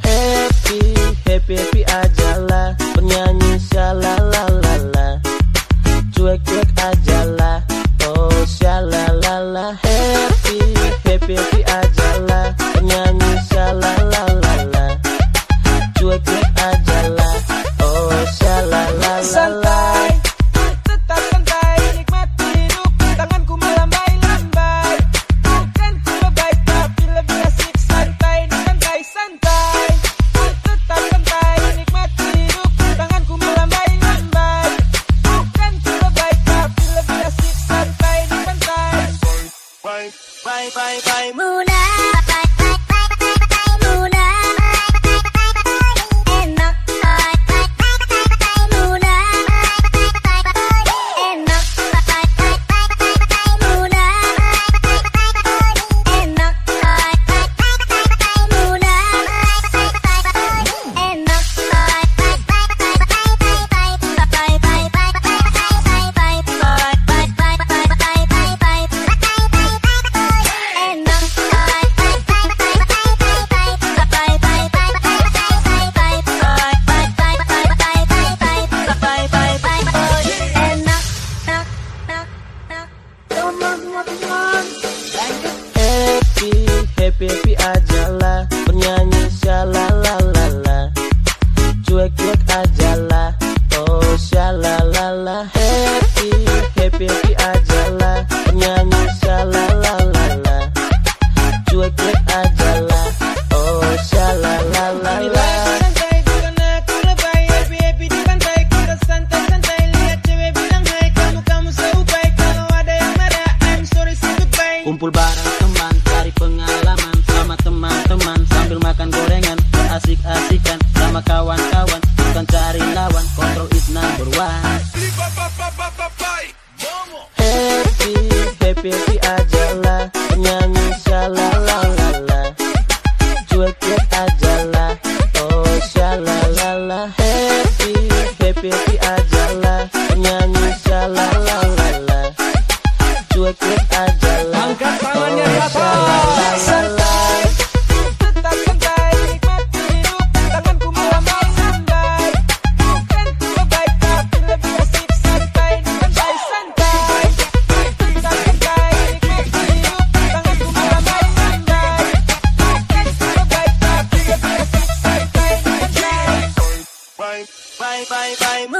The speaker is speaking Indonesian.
Happy, happy, happy aja lah. Penyanyi salah Moonlight. Kumpul bareng teman, cari pengalaman. Sama teman-teman Sambil makan gorengan, asik-asikan sama kawan-kawan. Bukan cari lawan, kontrol is number one. Happy, happy, happy aja lah. Nyanyi shalalalala. Cuekin aja lah. Oh shalalala. Happy, happy, happy bye bye.